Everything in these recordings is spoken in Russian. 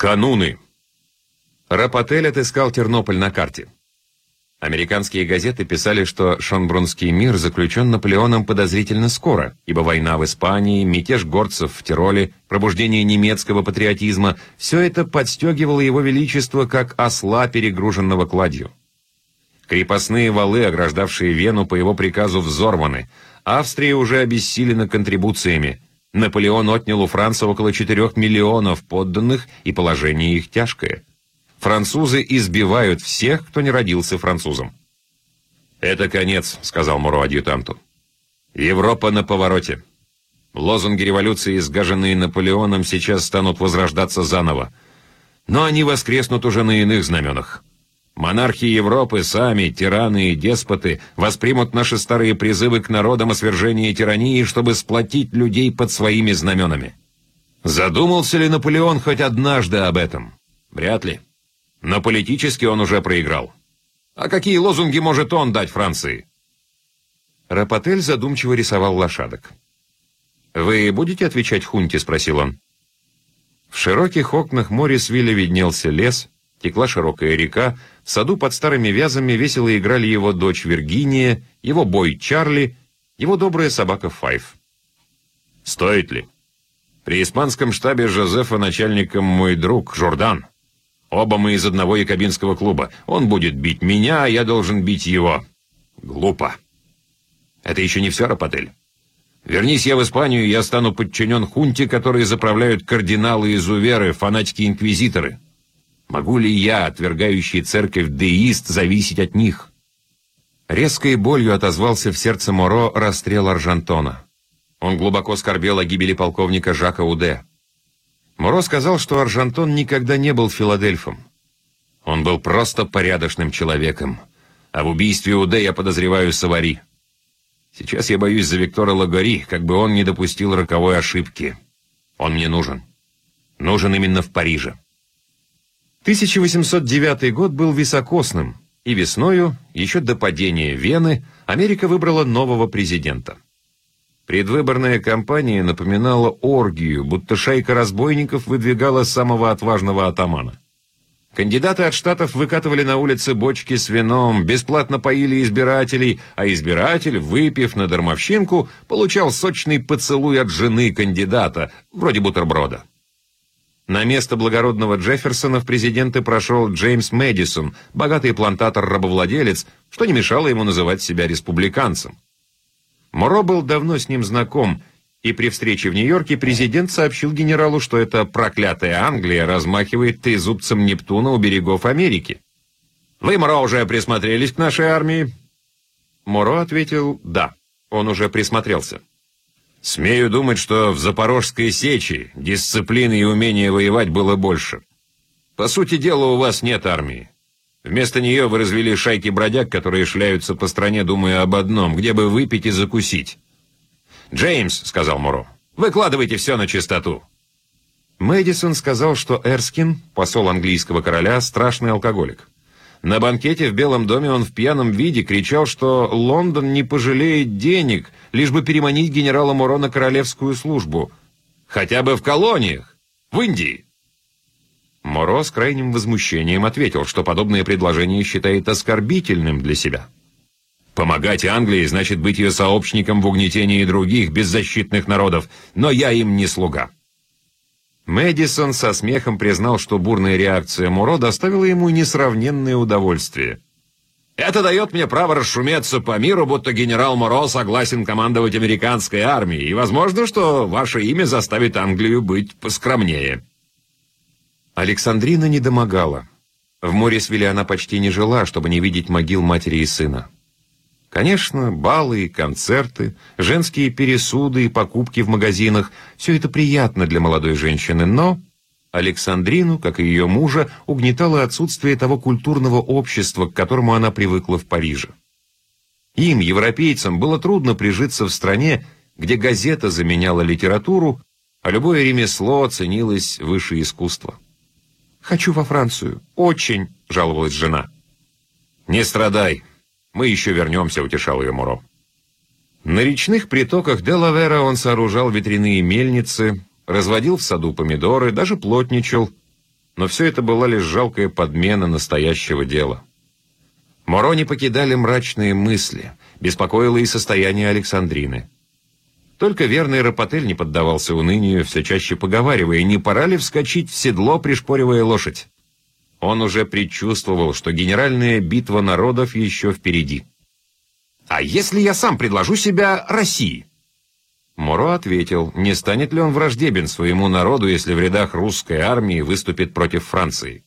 Кануны. Рапотель отыскал Тернополь на карте. Американские газеты писали, что Шонбрунский мир заключен Наполеоном подозрительно скоро, ибо война в Испании, мятеж горцев в Тироле, пробуждение немецкого патриотизма – все это подстегивало его величество как осла, перегруженного кладью. Крепостные валы, ограждавшие Вену, по его приказу взорваны. Австрия уже обессилена контрибуциями. Наполеон отнял у Франции около 4 миллионов подданных, и положение их тяжкое – Французы избивают всех, кто не родился французом. «Это конец», — сказал Муро адъютанту. «Европа на повороте. Лозунги революции, сгаженные Наполеоном, сейчас станут возрождаться заново. Но они воскреснут уже на иных знаменах. Монархи Европы сами, тираны и деспоты, воспримут наши старые призывы к народам о свержении тирании, чтобы сплотить людей под своими знаменами. Задумался ли Наполеон хоть однажды об этом? Вряд ли. Но политически он уже проиграл. А какие лозунги может он дать Франции? Рапотель задумчиво рисовал лошадок. «Вы будете отвечать хунте?» — спросил он. В широких окнах Моррисвилля виднелся лес, текла широкая река, в саду под старыми вязами весело играли его дочь Виргиния, его бой Чарли, его добрая собака Файв. «Стоит ли?» При испанском штабе Жозефа начальником мой друг Жордан. Оба мы из одного якобинского клуба. Он будет бить меня, а я должен бить его. Глупо. Это еще не все, Рапотель. Вернись я в Испанию, я стану подчинен хунте, которые заправляют кардиналы и зуверы, фанатики-инквизиторы. Могу ли я, отвергающий церковь деист, зависеть от них? Резкой болью отозвался в сердце Моро расстрел Аржантона. Он глубоко скорбел о гибели полковника Жака Уде. Моро сказал, что Аржантон никогда не был филадельфом. Он был просто порядочным человеком. А в убийстве Уде я подозреваю Савари. Сейчас я боюсь за Виктора Лагори, как бы он не допустил роковой ошибки. Он мне нужен. Нужен именно в Париже. 1809 год был високосным, и весною, еще до падения Вены, Америка выбрала нового президента. Предвыборная кампания напоминала оргию, будто шайка разбойников выдвигала самого отважного атамана. Кандидаты от штатов выкатывали на улице бочки с вином, бесплатно поили избирателей, а избиратель, выпив на дармовщинку, получал сочный поцелуй от жены кандидата, вроде бутерброда. На место благородного Джефферсона в президенты прошел Джеймс Мэдисон, богатый плантатор-рабовладелец, что не мешало ему называть себя республиканцем. Моро был давно с ним знаком, и при встрече в Нью-Йорке президент сообщил генералу, что эта проклятая Англия размахивает трезубцем Нептуна у берегов Америки. «Вы, Моро, уже присмотрелись к нашей армии?» Моро ответил «да». Он уже присмотрелся. «Смею думать, что в Запорожской сечи дисциплины и умения воевать было больше. По сути дела, у вас нет армии. Вместо нее вы развели шайки бродяг, которые шляются по стране, думая об одном, где бы выпить и закусить. «Джеймс», — сказал Муро, — «выкладывайте все на чистоту». Мэдисон сказал, что Эрскин, посол английского короля, страшный алкоголик. На банкете в Белом доме он в пьяном виде кричал, что Лондон не пожалеет денег, лишь бы переманить генерала Муро на королевскую службу. Хотя бы в колониях, в Индии. Моро с крайним возмущением ответил, что подобное предложение считает оскорбительным для себя. Помогать Англии значит быть ее сообщником в угнетении других беззащитных народов, но я им не слуга. Мэдисон со смехом признал, что бурная реакция Муро доставила ему несравненное удовольствие. «Это дает мне право расшуметься по миру, будто генерал Муро согласен командовать американской армией, и возможно, что ваше имя заставит Англию быть поскромнее». Александрина не домогала. В Морисвилле она почти не жила, чтобы не видеть могил матери и сына. Конечно, балы и концерты, женские пересуды и покупки в магазинах – все это приятно для молодой женщины, но Александрину, как и ее мужа, угнетало отсутствие того культурного общества, к которому она привыкла в Париже. Им, европейцам, было трудно прижиться в стране, где газета заменяла литературу, а любое ремесло ценилось выше искусства. «Хочу во Францию. Очень!» — жаловалась жена. «Не страдай. Мы еще вернемся», — утешал ее Муро. На речных притоках Делавера он сооружал ветряные мельницы, разводил в саду помидоры, даже плотничал. но все это была лишь жалкая подмена настоящего дела. Моро не покидали мрачные мысли, беспокоило и состояние Александрины. Только верный Рапотель не поддавался унынию, все чаще поговаривая, не пора ли вскочить в седло, пришпоривая лошадь. Он уже предчувствовал, что генеральная битва народов еще впереди. «А если я сам предложу себя России?» Моро ответил, не станет ли он враждебен своему народу, если в рядах русской армии выступит против Франции.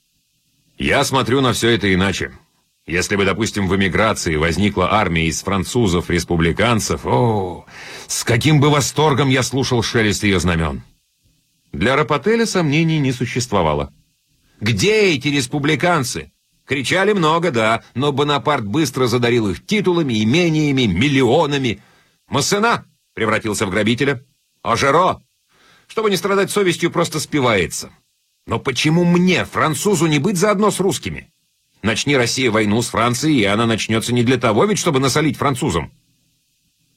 «Я смотрю на все это иначе. Если бы, допустим, в эмиграции возникла армия из французов-республиканцев, о, с каким бы восторгом я слушал шелест ее знамен!» Для Рапотеля сомнений не существовало. Где эти республиканцы? Кричали много, да, но Бонапарт быстро задарил их титулами, имениями, миллионами. Массена превратился в грабителя. А Жеро, чтобы не страдать совестью, просто спивается. Но почему мне, французу, не быть заодно с русскими? Начни Россия войну с Францией, и она начнется не для того ведь, чтобы насолить французам.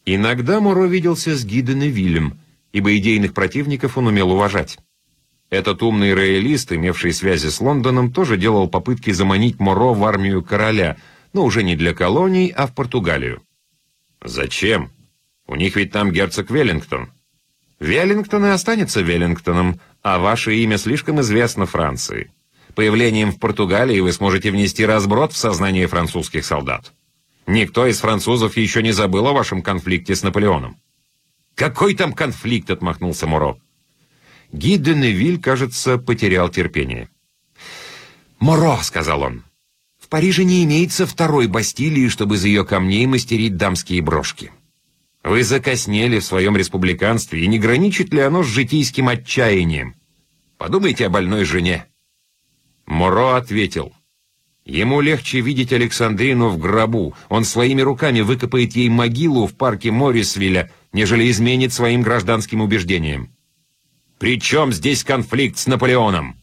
Иногда Моро виделся с Гиден и Вильям, ибо идейных противников он умел уважать. Этот умный роялист, имевший связи с Лондоном, тоже делал попытки заманить Моро в армию короля, но уже не для колоний, а в Португалию. Зачем? У них ведь там герцог Веллингтон. Веллингтон и останется Веллингтоном, а ваше имя слишком известно Франции. Появлением в Португалии вы сможете внести разброд в сознание французских солдат. Никто из французов еще не забыл о вашем конфликте с Наполеоном. «Какой там конфликт?» — отмахнулся Муро. Ги де Невиль, кажется, потерял терпение. «Моро», — сказал он, — «в Париже не имеется второй Бастилии, чтобы из ее камней мастерить дамские брошки. Вы закоснели в своем республиканстве, и не граничит ли оно с житейским отчаянием? Подумайте о больной жене». Моро ответил, Ему легче видеть Александрину в гробу. Он своими руками выкопает ей могилу в парке Моррисвилля, нежели изменит своим гражданским убеждениям. При чем здесь конфликт с Наполеоном?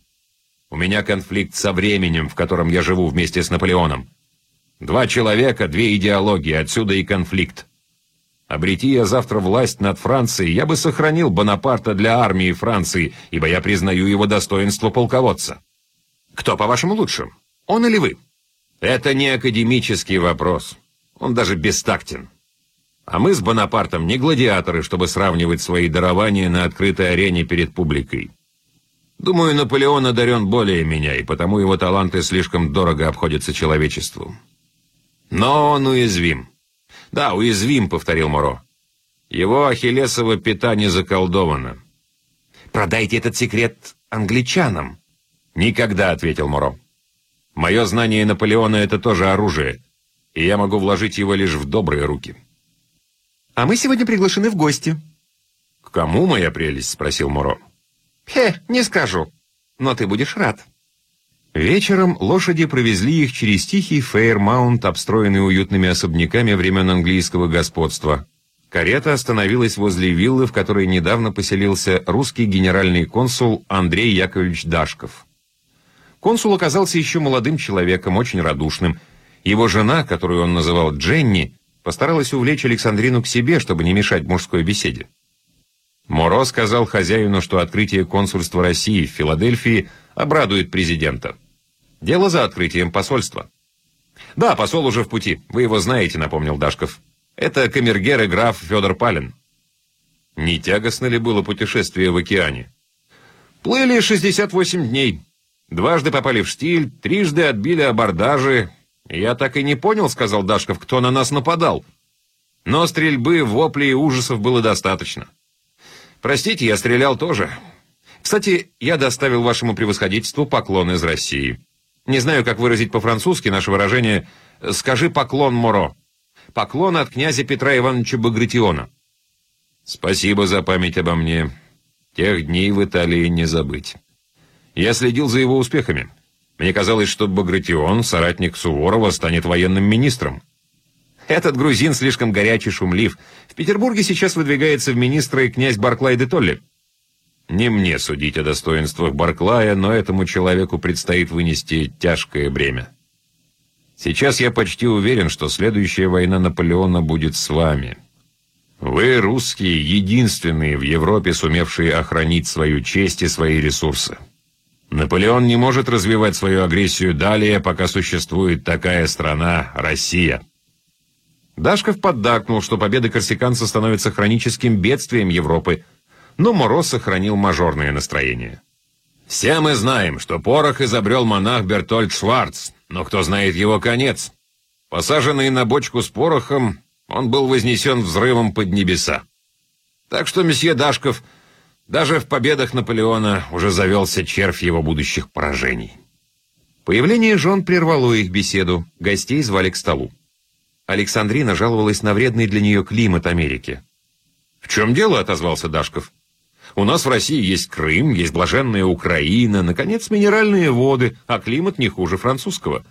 У меня конфликт со временем, в котором я живу вместе с Наполеоном. Два человека, две идеологии, отсюда и конфликт. Обрети я завтра власть над Францией, я бы сохранил Бонапарта для армии Франции, ибо я признаю его достоинство полководца. Кто, по-вашему, лучше? Он или вы? Это не академический вопрос. Он даже бестактен. А мы с Бонапартом не гладиаторы, чтобы сравнивать свои дарования на открытой арене перед публикой. Думаю, Наполеон одарен более меня, и потому его таланты слишком дорого обходятся человечеству. Но он уязвим. Да, уязвим, повторил Моро. Его ахиллесово пята не заколдовано. Продайте этот секрет англичанам. Никогда, ответил Моро. Мое знание Наполеона — это тоже оружие, и я могу вложить его лишь в добрые руки. А мы сегодня приглашены в гости». «К кому, моя прелесть?» — спросил Муро. «Хе, не скажу. Но ты будешь рад». Вечером лошади провезли их через тихий Фейермаунт, обстроенный уютными особняками времен английского господства. Карета остановилась возле виллы, в которой недавно поселился русский генеральный консул Андрей Яковлевич Дашков. Консул оказался еще молодым человеком, очень радушным. Его жена, которую он называл Дженни, постаралась увлечь Александрину к себе, чтобы не мешать мужской беседе. Моро сказал хозяину, что открытие консульства России в Филадельфии обрадует президента. Дело за открытием посольства. «Да, посол уже в пути. Вы его знаете», — напомнил Дашков. «Это камергер и граф Федор Палин». Не тягостно ли было путешествие в океане? Плыли 68 дней. Дважды попали в штиль, трижды отбили абордажи, «Я так и не понял», — сказал Дашков, — «кто на нас нападал». Но стрельбы, вопли и ужасов было достаточно. Простите, я стрелял тоже. Кстати, я доставил вашему превосходительству поклон из России. Не знаю, как выразить по-французски наше выражение «скажи поклон Моро». Поклон от князя Петра Ивановича Багратиона. Спасибо за память обо мне. Тех дней в Италии не забыть. Я следил за его успехами. Мне казалось, что Багратион, соратник Суворова, станет военным министром. Этот грузин слишком горячий, шумлив. В Петербурге сейчас выдвигается в министры князь Барклай де Толли. Не мне судить о достоинствах Барклая, но этому человеку предстоит вынести тяжкое бремя. Сейчас я почти уверен, что следующая война Наполеона будет с вами. Вы, русские, единственные в Европе, сумевшие охранить свою честь и свои ресурсы. Наполеон не может развивать свою агрессию далее, пока существует такая страна Россия. Дашков поддакнул, что победа корсиканца становится хроническим бедствием Европы, но Моро сохранил мажорное настроение. «Все мы знаем, что порох изобрел монах Бертольд Шварц, но кто знает его конец? Посаженный на бочку с порохом, он был вознесен взрывом под небеса. Так что, месье Дашков, даже в победах Наполеона уже завелся червь его будущих поражений». Появление жен прервало их беседу, гостей звали к столу. Александрина жаловалась на вредный для нее климат Америки. «В чем дело?» — отозвался Дашков. У нас в России есть Крым, есть блаженная Украина, наконец, минеральные воды, а климат не хуже французского.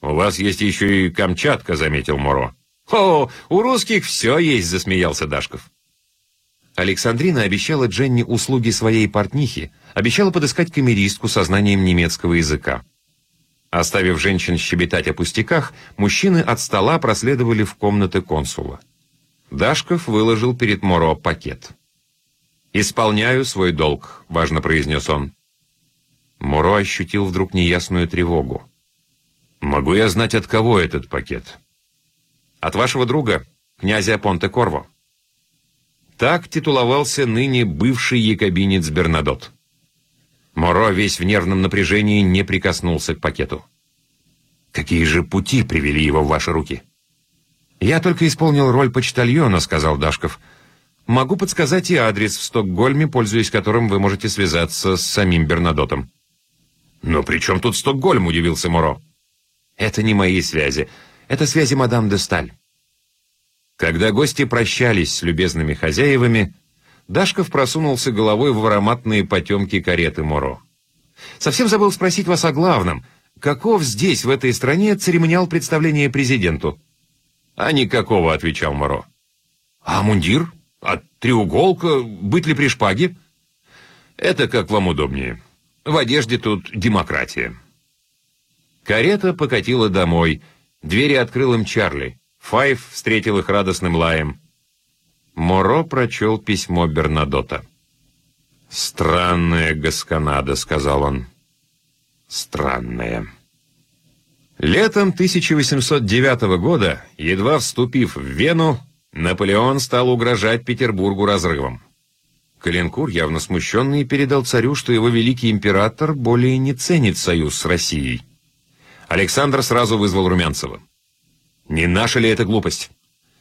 У вас есть еще и Камчатка, заметил Моро. О, у русских все есть, засмеялся Дашков. Александрина обещала Дженни услуги своей портнихи, обещала подыскать камеристку со знанием немецкого языка. Оставив женщин щебетать о пустяках, мужчины от стола проследовали в комнаты консула. Дашков выложил перед Моро пакет. «Исполняю свой долг», — важно произнес он. Муро ощутил вдруг неясную тревогу. «Могу я знать, от кого этот пакет?» «От вашего друга, князя Понте-Корво». Так титуловался ныне бывший якобинец Бернадот. Моро весь в нервном напряжении не прикоснулся к пакету. «Какие же пути привели его в ваши руки?» «Я только исполнил роль почтальона», — сказал Дашков, — Могу подсказать и адрес в Стокгольме, пользуясь которым вы можете связаться с самим Бернадотом». «Но при чем тут Стокгольм?» — удивился Моро. «Это не мои связи. Это связи мадам де Сталь». Когда гости прощались с любезными хозяевами, Дашков просунулся головой в ароматные потемки кареты Моро. «Совсем забыл спросить вас о главном. Каков здесь, в этой стране, церемониал представления президенту?» «А никакого», — отвечал Моро. «А мундир?» А треуголка, быть ли при шпаге? Это как вам удобнее. В одежде тут демократия. Карета покатила домой. Двери открыл им Чарли. Файв встретил их радостным лаем. Моро прочел письмо Бернадота. «Странная Гасканада», — сказал он. «Странная». Летом 1809 года, едва вступив в Вену, Наполеон стал угрожать Петербургу разрывом. Калинкур, явно смущенный, передал царю, что его великий император более не ценит союз с Россией. Александр сразу вызвал Румянцева. «Не наша ли это глупость?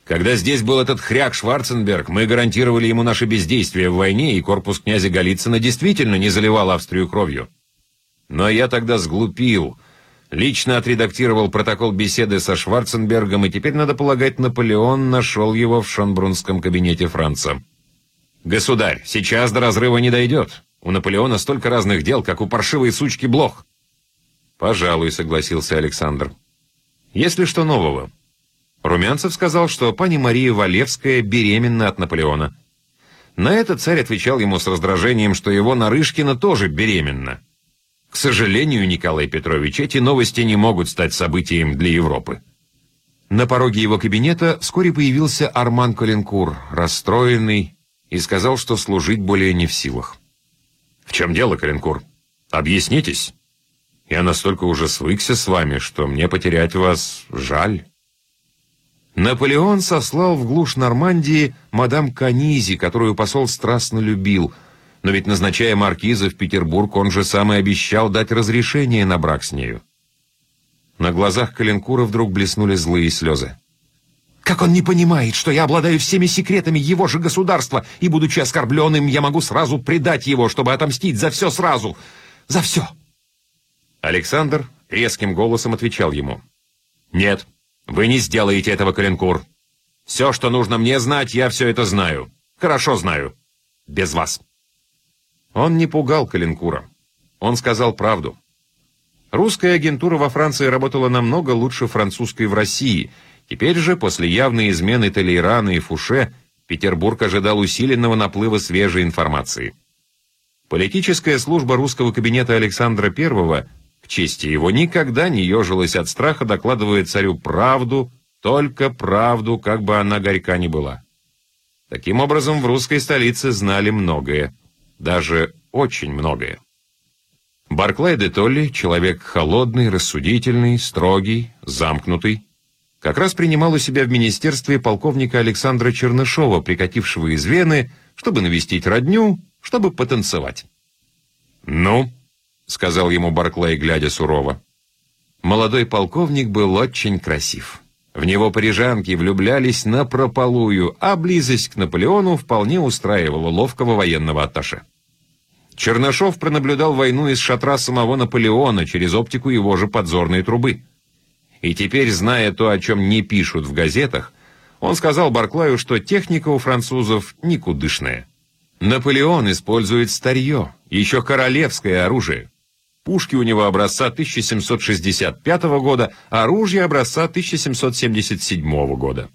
Когда здесь был этот хряк Шварценберг, мы гарантировали ему наше бездействие в войне, и корпус князя Голицына действительно не заливал Австрию кровью. Но я тогда сглупил, Лично отредактировал протокол беседы со Шварценбергом, и теперь, надо полагать, Наполеон нашел его в шонбрунском кабинете Франца. «Государь, сейчас до разрыва не дойдет. У Наполеона столько разных дел, как у паршивой сучки Блох». «Пожалуй», — согласился Александр. «Если что нового?» Румянцев сказал, что пани Мария Валевская беременна от Наполеона. На это царь отвечал ему с раздражением, что его Нарышкина тоже беременна. К сожалению, Николай Петрович, эти новости не могут стать событием для Европы. На пороге его кабинета вскоре появился Арман Коленкур, расстроенный, и сказал, что служить более не в силах. «В чем дело, Коленкур? Объяснитесь. Я настолько уже свыкся с вами, что мне потерять вас жаль». Наполеон сослал в глушь Нормандии мадам Канизи, которую посол страстно любил – но ведь, назначая маркиза в Петербург, он же сам и обещал дать разрешение на брак с нею. На глазах Калинкура вдруг блеснули злые слезы. «Как он не понимает, что я обладаю всеми секретами его же государства, и, будучи оскорбленным, я могу сразу предать его, чтобы отомстить за все сразу? За все!» Александр резким голосом отвечал ему. «Нет, вы не сделаете этого, Калинкур. Все, что нужно мне знать, я все это знаю. Хорошо знаю. Без вас». Он не пугал Калинкура. Он сказал правду. Русская агентура во Франции работала намного лучше французской в России. Теперь же, после явной измены Толейрана и Фуше, Петербург ожидал усиленного наплыва свежей информации. Политическая служба русского кабинета Александра I, к чести его, никогда не ежилась от страха, докладывая царю правду, только правду, как бы она горька ни была. Таким образом, в русской столице знали многое даже очень многое. Барклай де Толли, человек холодный, рассудительный, строгий, замкнутый, как раз принимал у себя в министерстве полковника Александра Чернышова, прикатившего из Вены, чтобы навестить родню, чтобы потанцевать. «Ну?» — сказал ему Барклай, глядя сурово. Молодой полковник был очень красив. В него парижанки влюблялись напропалую, а близость к Наполеону вполне устраивала ловкого военного атташе. Чернышов пронаблюдал войну из шатра самого Наполеона через оптику его же подзорной трубы. И теперь, зная то, о чем не пишут в газетах, он сказал Барклаю, что техника у французов никудышная. Наполеон использует старье, еще королевское оружие. Пушки у него образца 1765 года, оружие образца 1777 года.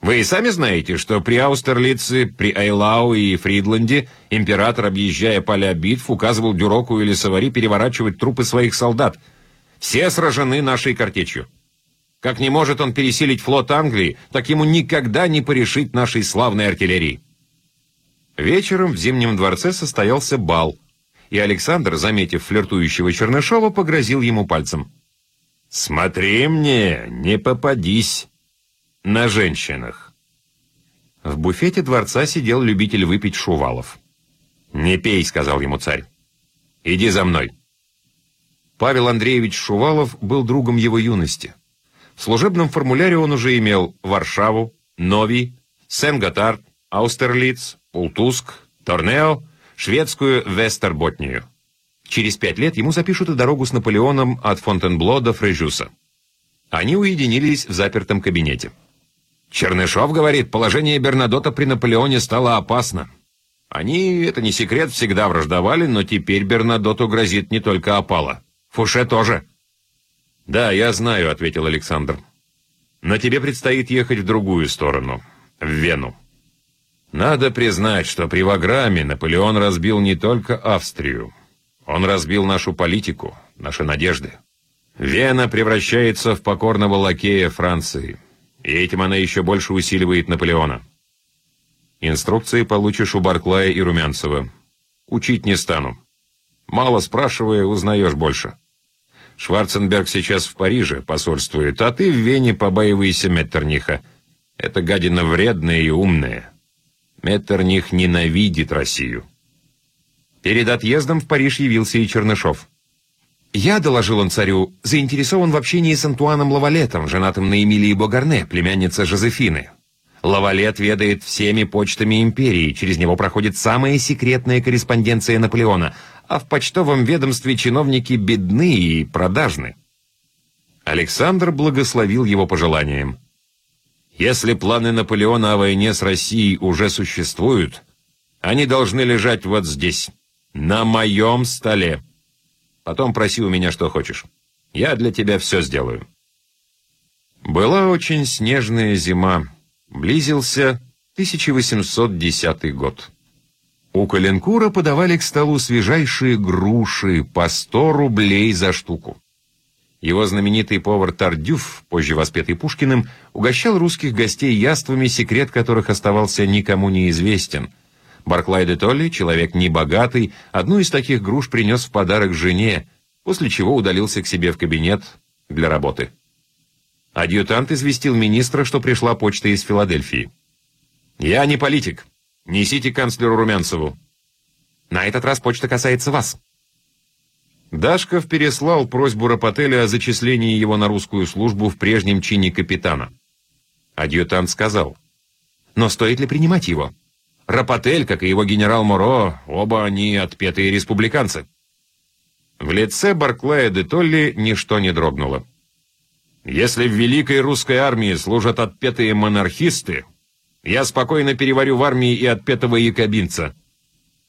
Вы и сами знаете, что при Аустерлице, при Эйлау и Фридланде император, объезжая поля битв, указывал Дюроку или Савари переворачивать трупы своих солдат. Все сражены нашей картечью. Как не может он пересилить флот Англии, так ему никогда не порешить нашей славной артиллерии. Вечером в Зимнем дворце состоялся бал, и Александр, заметив флиртующего Чернышова, погрозил ему пальцем. «Смотри мне, не попадись!» на женщинах. В буфете дворца сидел любитель выпить Шувалов. «Не пей», — сказал ему царь. «Иди за мной». Павел Андреевич Шувалов был другом его юности. В служебном формуляре он уже имел Варшаву, Нови, Сен-Готард, Аустерлиц, Ултуск, Торнео, шведскую Вестерботнию. Через пять лет ему запишут и дорогу с Наполеоном от Фонтенбло до Фрежюса. Они уединились в запертом кабинете. Чернышов говорит, положение Бернадота при Наполеоне стало опасно. Они, это не секрет, всегда враждовали, но теперь Бернадоту грозит не только опала. Фуше тоже. «Да, я знаю», — ответил Александр. «Но тебе предстоит ехать в другую сторону, в Вену. Надо признать, что при Ваграме Наполеон разбил не только Австрию. Он разбил нашу политику, наши надежды. Вена превращается в покорного лакея Франции». И этим она еще больше усиливает Наполеона. Инструкции получишь у Барклая и Румянцева. Учить не стану. Мало спрашивая, узнаешь больше. Шварценберг сейчас в Париже посольствует, а ты в Вене побаивайся Меттерниха. Это гадина вредная и умная. Меттерних ненавидит Россию. Перед отъездом в Париж явился и Чернышов. «Я, — доложил он царю, — заинтересован в общении с Антуаном Лавалетом, женатым на Эмилии Богарне, племяннице Жозефины. Лавалет ведает всеми почтами империи, через него проходит самая секретная корреспонденция Наполеона, а в почтовом ведомстве чиновники бедны и продажны». Александр благословил его пожеланием. «Если планы Наполеона о войне с Россией уже существуют, они должны лежать вот здесь, на моем столе». Потом проси у меня, что хочешь. Я для тебя все сделаю». Была очень снежная зима. Близился 1810 год. У Калинкура подавали к столу свежайшие груши по 100 рублей за штуку. Его знаменитый повар Тардюф, позже воспетый Пушкиным, угощал русских гостей яствами, секрет которых оставался никому неизвестен – Барклай де Толли, человек небогатый, одну из таких груш принес в подарок жене, после чего удалился к себе в кабинет для работы. Адъютант известил министра, что пришла почта из Филадельфии. «Я не политик. Несите канцлеру Румянцеву». «На этот раз почта касается вас». Дашков переслал просьбу Рапотеля о зачислении его на русскую службу в прежнем чине капитана. Адъютант сказал, «Но стоит ли принимать его?» Рапотель, как и его генерал Моро, оба они отпетые республиканцы. В лице Барклая де Толли ничто не дрогнуло. «Если в Великой Русской Армии служат отпетые монархисты, я спокойно переварю в армии и отпетого якобинца.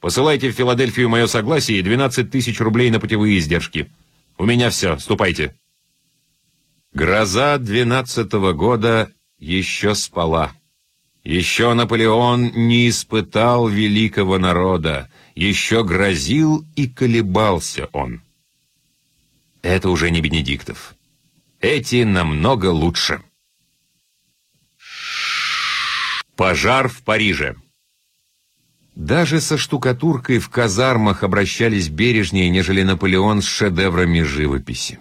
Посылайте в Филадельфию мое согласие и 12 тысяч рублей на путевые издержки. У меня все, ступайте». Гроза двенадцатого года еще спала. Еще Наполеон не испытал великого народа, еще грозил и колебался он. Это уже не Бенедиктов. Эти намного лучше. Пожар в Париже. Даже со штукатуркой в казармах обращались бережнее, нежели Наполеон с шедеврами живописи.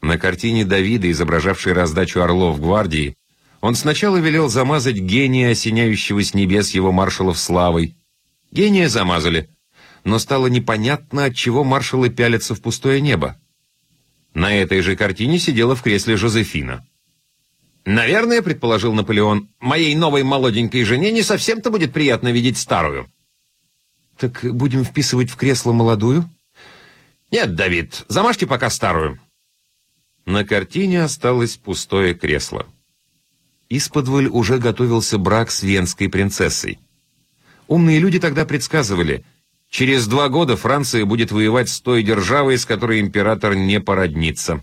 На картине Давида, изображавшей раздачу орлов гвардии, он сначала велел замазать гения, осеняющего с небес его маршалов славой. Гения замазали, но стало непонятно, от чего маршалы пялятся в пустое небо. На этой же картине сидела в кресле Жозефина. «Наверное, — предположил Наполеон, — моей новой молоденькой жене не совсем-то будет приятно видеть старую». «Так будем вписывать в кресло молодую?» «Нет, Давид, замажьте пока старую». На картине осталось пустое кресло. Исподволь уже готовился брак с венской принцессой. Умные люди тогда предсказывали, через два года Франция будет воевать с той державой, с которой император не породнится.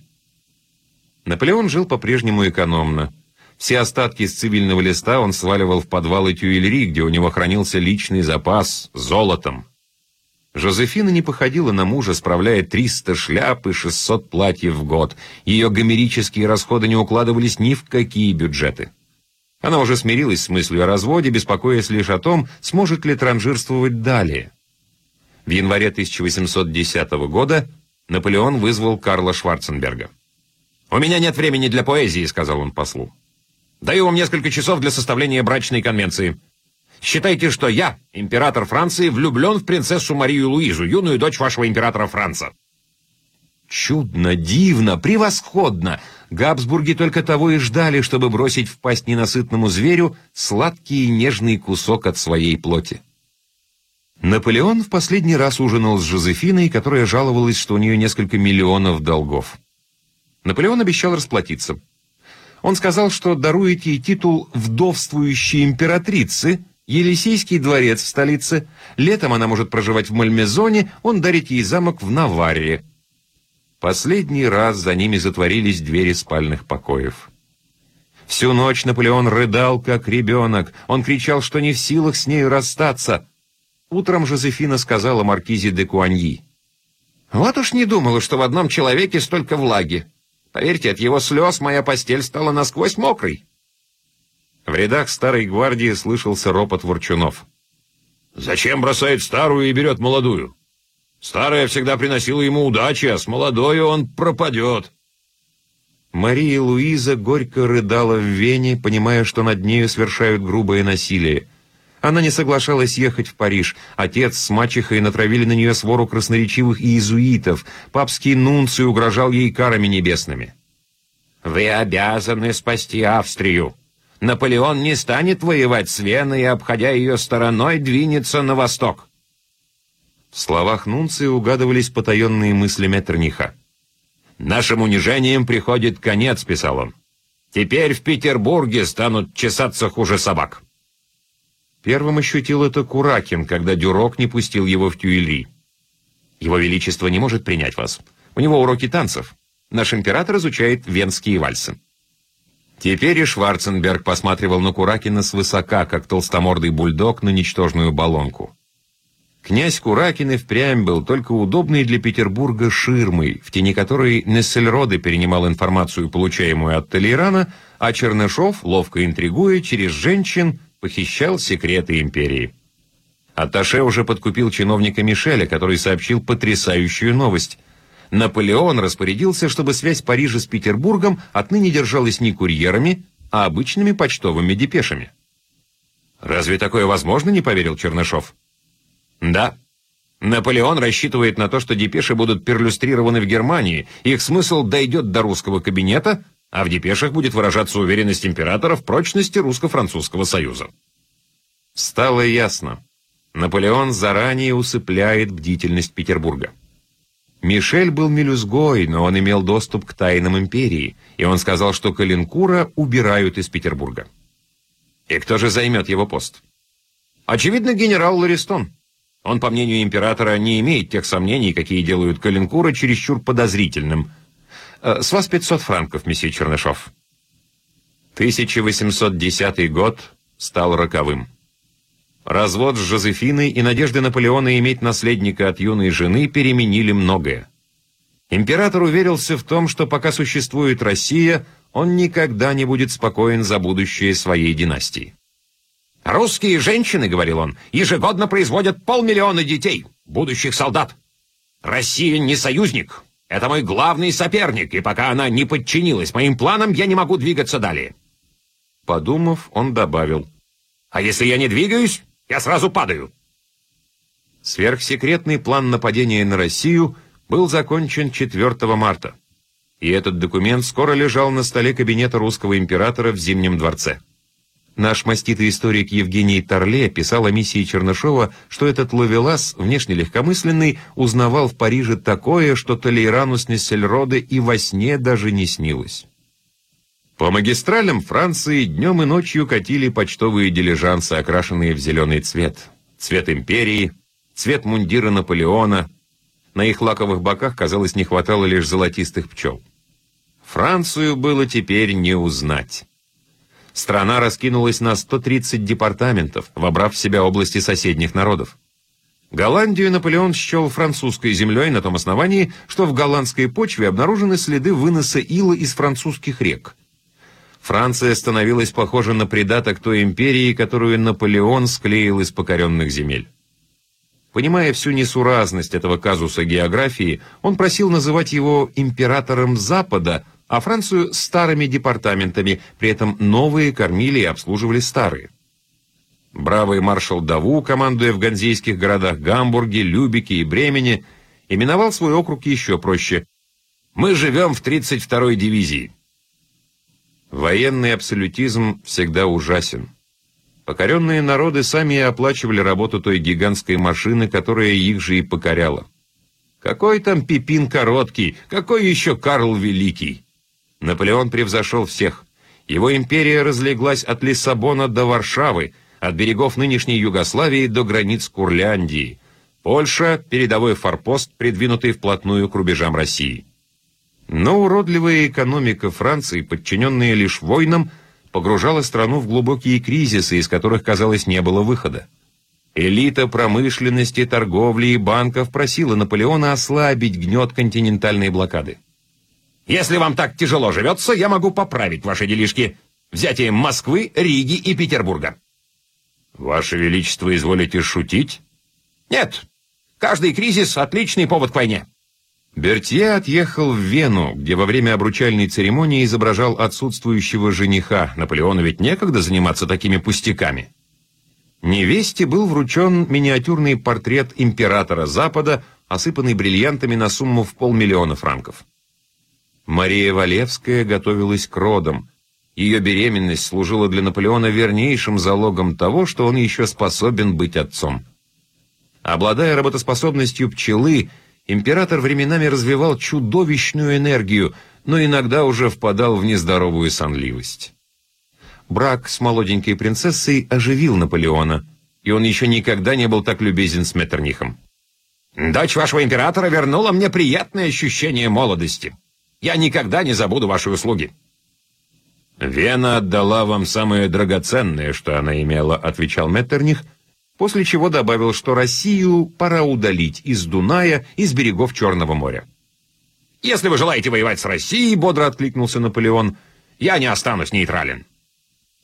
Наполеон жил по-прежнему экономно. Все остатки из цивильного листа он сваливал в подвалы Тюильри, где у него хранился личный запас золотом. Жозефина не походила на мужа, справляя 300 шляп и 600 платьев в год. Ее гомерические расходы не укладывались ни в какие бюджеты. Она уже смирилась с мыслью о разводе, беспокоясь лишь о том, сможет ли транжирствовать далее. В январе 1810 года Наполеон вызвал Карла Шварценберга. «У меня нет времени для поэзии», — сказал он послу. «Даю вам несколько часов для составления брачной конвенции. Считайте, что я, император Франции, влюблен в принцессу Марию Луизу, юную дочь вашего императора Франца». Чудно, дивно, превосходно! Габсбурги только того и ждали, чтобы бросить в пасть ненасытному зверю сладкий и нежный кусок от своей плоти. Наполеон в последний раз ужинал с Жозефиной, которая жаловалась, что у нее несколько миллионов долгов. Наполеон обещал расплатиться. Он сказал, что дарует ей титул «вдовствующей императрицы», Елисейский дворец в столице, летом она может проживать в Мальмезоне, он дарит ей замок в Наварре. Последний раз за ними затворились двери спальных покоев. Всю ночь Наполеон рыдал, как ребенок. Он кричал, что не в силах с нею расстаться. Утром Жозефина сказала маркизе де Куаньи. «Вот уж не думала, что в одном человеке столько влаги. Поверьте, от его слез моя постель стала насквозь мокрой. В рядах старой гвардии слышался ропот ворчунов. «Зачем бросает старую и берет молодую? Старая всегда приносила ему удачи, а с молодой он пропадет». Мария Луиза горько рыдала в Вене, понимая, что над нею совершают грубое насилие. Она не соглашалась ехать в Париж. Отец с мачехой натравили на нее свору красноречивых иезуитов. Папский нунций угрожал ей карами небесными. «Вы обязаны спасти Австрию. Наполеон не станет воевать с Веной и, обходя ее стороной, двинется на восток». В словах нунция угадывались потаенные мысли Меттерниха. «Нашим унижением приходит конец», — писал он. «Теперь в Петербурге станут чесаться хуже собак». Первым ощутил это Куракин, когда Дюрок не пустил его в Тюильри. «Его Величество не может принять вас. У него уроки танцев. Наш император изучает венские вальсы». Теперь и Шварценберг посматривал на Куракина свысока, как толстомордый бульдог на ничтожную баллонку. Князь Куракин и впрямь был только удобной для Петербурга ширмой, в тени которой Нессельроде перенимал информацию, получаемую от Толейрана, а Чернышов, ловко интригуя, через женщин похищал секреты империи. Атташе уже подкупил чиновника Мишеля, который сообщил потрясающую новость. Наполеон распорядился, чтобы связь Парижа с Петербургом отныне держалась не курьерами, а обычными почтовыми депешами. «Разве такое возможно?» — не поверил Чернышов. «Да. Наполеон рассчитывает на то, что депеши будут перлюстрированы в Германии, их смысл дойдет до русского кабинета, а в депешах будет выражаться уверенность императора в прочности русско-французского союза. Стало ясно. Наполеон заранее усыпляет бдительность Петербурга. Мишель был мелюзгой, но он имел доступ к тайнам империи, и он сказал, что Калинкура убирают из Петербурга. И кто же займет его пост? Очевидно, генерал Ларистон. Он, по мнению императора, не имеет тех сомнений, какие делают Калинкура чересчур подозрительным – с вас 500 франков, месье Чернышов. 1810 год стал роковым. Развод с Жозефиной и надежды Наполеона иметь наследника от юной жены переменили многое. Император уверился в том, что пока существует Россия, он никогда не будет спокоен за будущее своей династии. «Русские женщины, — говорил он, — ежегодно производят полмиллиона детей, будущих солдат. Россия не союзник, это мой главный соперник, и пока она не подчинилась моим планам, я не могу двигаться далее». Подумав, он добавил. «А если я не двигаюсь, я сразу падаю». Сверхсекретный план нападения на Россию был закончен 4 марта, и этот документ скоро лежал на столе кабинета русского императора в Зимнем дворце. Наш маститый историк Евгений Торле писал о миссии Чернышова, что этот ловелас, внешне легкомысленный, узнавал в Париже такое, что Толейрану с Нессельроде и во сне даже не снилось. По магистралям Франции днем и ночью катили почтовые дилижансы, окрашенные в зеленый цвет. Цвет империи, цвет мундира Наполеона. На их лаковых боках, казалось, не хватало лишь золотистых пчел. Францию было теперь не узнать. Страна раскинулась на 130 департаментов, вобрав в себя области соседних народов. Голландию Наполеон счел французской землей на том основании, что в голландской почве обнаружены следы выноса ила из французских рек. Франция становилась похожа на придаток той империи, которую Наполеон склеил из покоренных земель. Понимая всю несуразность этого казуса географии, он просил называть его «императором Запада», а Францию – старыми департаментами, при этом новые кормили и обслуживали старые. Бравый маршал Даву, командуя в ганзейских городах Гамбурге, Любике и Бремени, именовал свой округ еще проще. «Мы живем в 32-й дивизии». Военный абсолютизм всегда ужасен. Покоренные народы сами и оплачивали работу той гигантской машины, которая их же и покоряла. Какой там Пипин Короткий, какой еще Карл Великий? Наполеон превзошел всех. Его империя разлеглась от Лиссабона до Варшавы, от берегов нынешней Югославии до границ Курляндии. Польша – передовой форпост, придвинутый вплотную к рубежам России. Но уродливая экономика Франции, подчиненная лишь войнам, погружала страну в глубокие кризисы, из которых, казалось, не было выхода. Элита промышленности, торговли и банков просила Наполеона ослабить гнет континентальной блокады. Если вам так тяжело живется, я могу поправить ваши делишки взятием Москвы, Риги и Петербурга». «Ваше Величество, изволите шутить?» «Нет. Каждый кризис — отличный повод к войне». Бертье отъехал в Вену, где во время обручальной церемонии изображал отсутствующего жениха. Наполеону ведь некогда заниматься такими пустяками. Невесте был вручен миниатюрный портрет императора Запада, осыпанный бриллиантами на сумму в полмиллиона франков. Мария Валевская готовилась к родам. Ее беременность служила для Наполеона вернейшим залогом того, что он еще способен быть отцом. Обладая работоспособностью пчелы, император временами развивал чудовищную энергию, но иногда уже впадал в нездоровую сонливость. Брак с молоденькой принцессой оживил Наполеона, и он еще никогда не был так любезен с Меттернихом. «Дочь вашего императора вернула мне приятное ощущение молодости», я никогда не забуду ваши услуги». «Вена отдала вам самое драгоценное, что она имела», — отвечал Меттерних, после чего добавил, что Россию пора удалить из Дуная, из берегов Черного моря. «Если вы желаете воевать с Россией», — бодро откликнулся Наполеон, — «я не останусь нейтрален».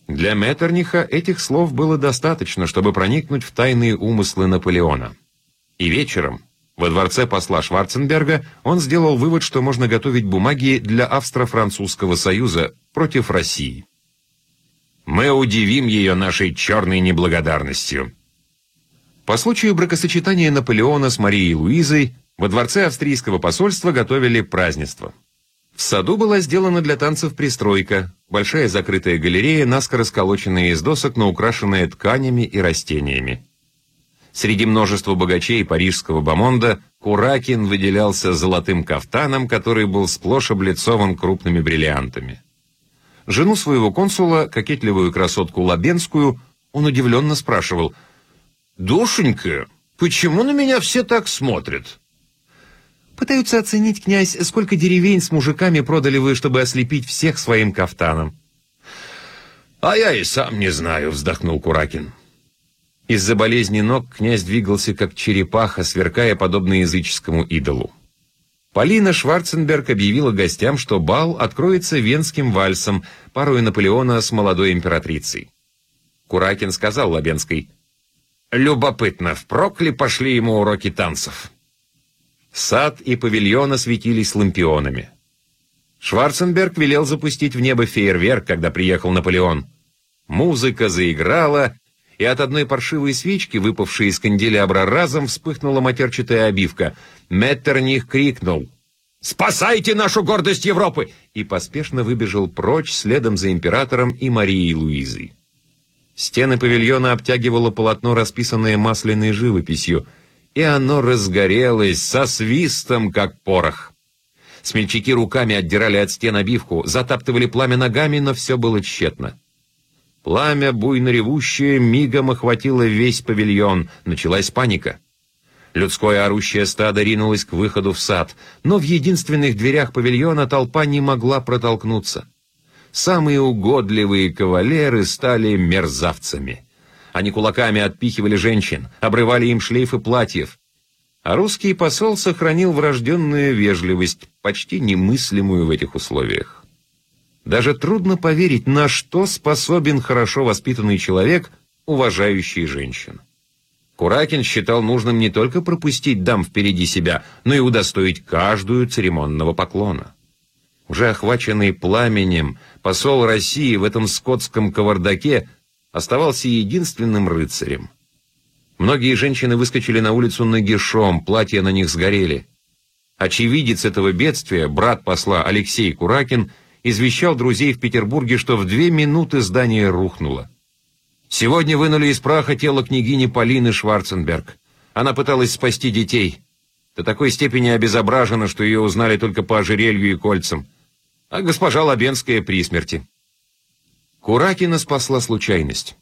Для Меттерниха этих слов было достаточно, чтобы проникнуть в тайные умыслы Наполеона. И вечером, во дворце посла Шварценберга он сделал вывод, что можно готовить бумаги для Австро-Французского союза против России. «Мы удивим ее нашей черной неблагодарностью». По случаю бракосочетания Наполеона с Марией Луизой во дворце австрийского посольства готовили празднество. В саду была сделана для танцев пристройка, большая закрытая галерея, наскоро сколоченная из досок, но украшенная тканями и растениями. Среди множества богачей парижского бомонда Куракин выделялся золотым кафтаном, который был сплошь облицован крупными бриллиантами. Жену своего консула, кокетливую красотку Лабенскую, он удивленно спрашивал, «Душенька, почему на меня все так смотрят?» «Пытаются оценить, князь, сколько деревень с мужиками продали вы, чтобы ослепить всех своим кафтаном». «А я и сам не знаю», — вздохнул Куракин. Из-за болезни ног князь двигался как черепаха, сверкая подобно языческому идолу. Полина Шварценберг объявила гостям, что бал откроется венским вальсом, парой Наполеона с молодой императрицей. Куракин сказал Лабенской, «Любопытно, впрок ли пошли ему уроки танцев?» Сад и павильон осветились лампионами. Шварценберг велел запустить в небо фейерверк, когда приехал Наполеон. Музыка заиграла, и от одной паршивой свечки, выпавшей из канделябра, разом вспыхнула матерчатая обивка. Меттерних крикнул «Спасайте нашу гордость Европы!» и поспешно выбежал прочь следом за императором и Марией Луизой. Стены павильона обтягивало полотно, расписанное масляной живописью, и оно разгорелось со свистом, как порох. Смельчаки руками отдирали от стен обивку, затаптывали пламя ногами, но все было тщетно. Пламя, буйно ревущее, мигом охватило весь павильон. Началась паника. Людское орущее стадо ринулось к выходу в сад, но в единственных дверях павильона толпа не могла протолкнуться. Самые угодливые кавалеры стали мерзавцами. Они кулаками отпихивали женщин, обрывали им шлейфы платьев. А русский посол сохранил врожденную вежливость, почти немыслимую в этих условиях. Даже трудно поверить, на что способен хорошо воспитанный человек, уважающий женщин. Куракин считал нужным не только пропустить дам впереди себя, но и удостоить каждую церемонного поклона. Уже охваченный пламенем, посол России в этом скотском кавардаке оставался единственным рыцарем. Многие женщины выскочили на улицу нагишом, платья на них сгорели. Очевидец этого бедствия, брат посла Алексей Куракин – извещал друзей в Петербурге, что в две минуты здание рухнуло. Сегодня вынули из праха тело княгини Полины Шварценберг. Она пыталась спасти детей. До такой степени обезображена, что ее узнали только по ожерелью и кольцам. А госпожа Лабенская при смерти. Куракина спасла случайность.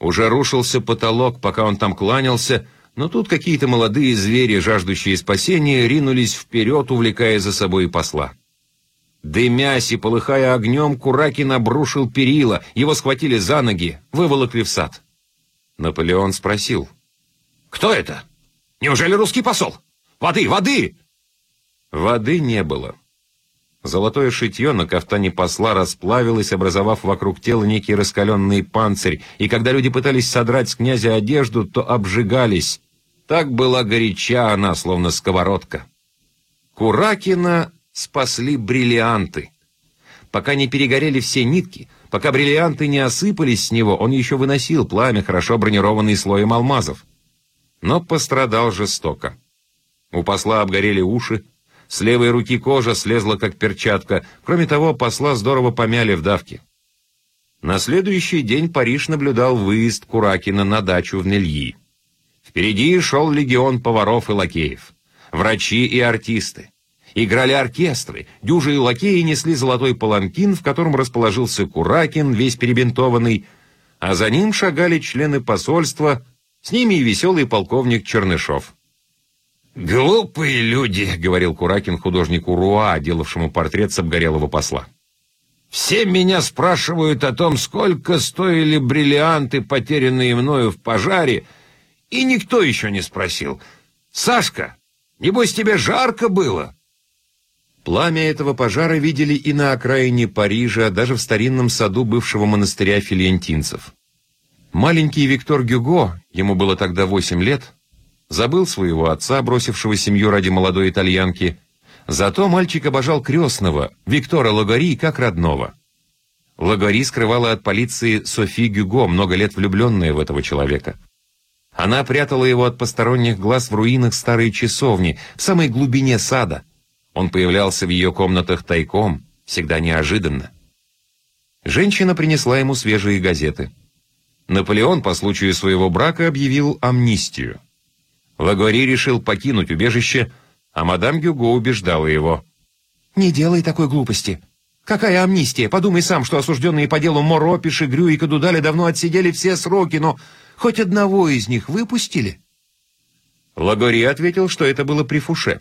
Уже рушился потолок, пока он там кланялся, но тут какие-то молодые звери, жаждущие спасения, ринулись вперед, увлекая за собой посла. Дымясь и полыхая огнем, Куракин обрушил перила, его схватили за ноги, выволокли в сад. Наполеон спросил. «Кто это? Неужели русский посол? Воды, воды!» Воды не было. Золотое шитье на кафтане посла расплавилось, образовав вокруг тела некий раскаленный панцирь, и когда люди пытались содрать с князя одежду, то обжигались. Так была горяча она, словно сковородка. Куракина спасли бриллианты. Пока не перегорели все нитки, пока бриллианты не осыпались с него, он еще выносил пламя, хорошо бронированный слоем алмазов. Но пострадал жестоко. У посла обгорели уши, с левой руки кожа слезла, как перчатка. Кроме того, посла здорово помяли в давке. На следующий день Париж наблюдал выезд Куракина на дачу в Нельи. Впереди шел легион поваров и лакеев, врачи и артисты. Играли оркестры, дюжи и лакеи несли золотой паланкин, в котором расположился Куракин, весь перебинтованный, а за ним шагали члены посольства, с ними и веселый полковник Чернышов. «Глупые люди», — говорил Куракин художнику Руа, делавшему портрет с обгорелого посла. «Все меня спрашивают о том, сколько стоили бриллианты, потерянные мною в пожаре, и никто еще не спросил. Сашка, небось тебе жарко было?» Пламя этого пожара видели и на окраине Парижа, даже в старинном саду бывшего монастыря филиентинцев. Маленький Виктор Гюго, ему было тогда восемь лет, забыл своего отца, бросившего семью ради молодой итальянки. Зато мальчик обожал крестного, Виктора Лагари, как родного. Лагари скрывала от полиции Софи Гюго, много лет влюбленная в этого человека. Она прятала его от посторонних глаз в руинах старой часовни, в самой глубине сада – он появлялся в ее комнатах тайком, всегда неожиданно. Женщина принесла ему свежие газеты. Наполеон по случаю своего брака объявил амнистию. Лагори решил покинуть убежище, а мадам Гюго убеждала его. «Не делай такой глупости. Какая амнистия? Подумай сам, что осужденные по делу Моро, Пешегрю и Кадудали давно отсидели все сроки, но хоть одного из них выпустили?» Лагори ответил, что это было при Фуше.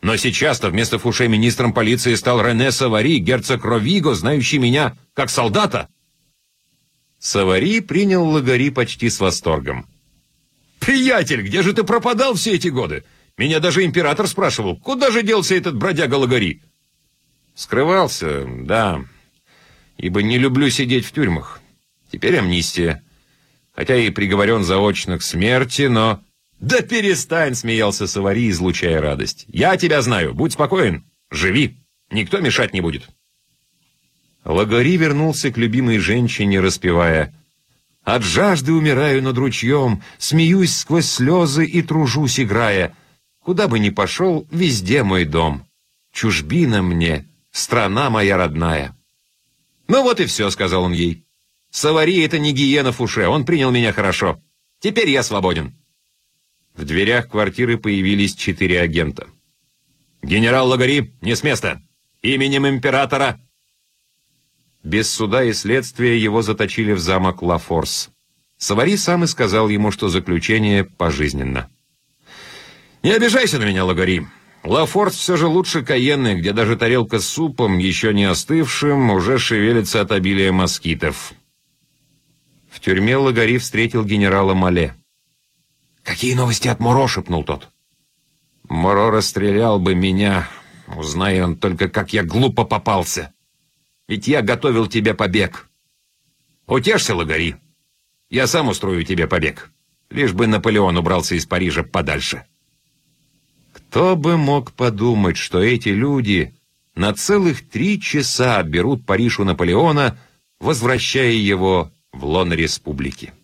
Но сейчас-то вместо Фуше министром полиции стал Рене Савари, герцог Ровиго, знающий меня как солдата. Савари принял Лагари почти с восторгом. «Приятель, где же ты пропадал все эти годы? Меня даже император спрашивал, куда же делся этот бродяга Лагари?» «Скрывался, да, ибо не люблю сидеть в тюрьмах. Теперь амнистия. хотя и приговорен заочно к смерти, но...» «Да перестань!» — смеялся Савари, излучая радость. «Я тебя знаю. Будь спокоен. Живи. Никто мешать не будет». Лагори вернулся к любимой женщине, распевая «От жажды умираю над ручьем, смеюсь сквозь слезы и тружусь, играя. Куда бы ни пошел, везде мой дом. Чужбина мне, страна моя родная». «Ну вот и все», — сказал он ей. «Савари — это не гиена Фуше, он принял меня хорошо. Теперь я свободен». В дверях квартиры появились четыре агента. «Генерал Лагари, не с места! Именем императора!» Без суда и следствия его заточили в замок Ла-Форс. Савари сам и сказал ему, что заключение пожизненно. «Не обижайся на меня, Лагари. Ла-Форс все же лучше Каенны, где даже тарелка с супом, еще не остывшим, уже шевелится от обилия москитов». В тюрьме Лагари встретил генерала Мале. «Какие новости от Моро?» — шепнул тот. «Моро расстрелял бы меня, узнай он только, как я глупо попался. Ведь я готовил тебе побег. Утешься, Лагари. Я сам устрою тебе побег. Лишь бы Наполеон убрался из Парижа подальше». Кто бы мог подумать, что эти люди на целых три часа отберут Париж у Наполеона, возвращая его в лон республики.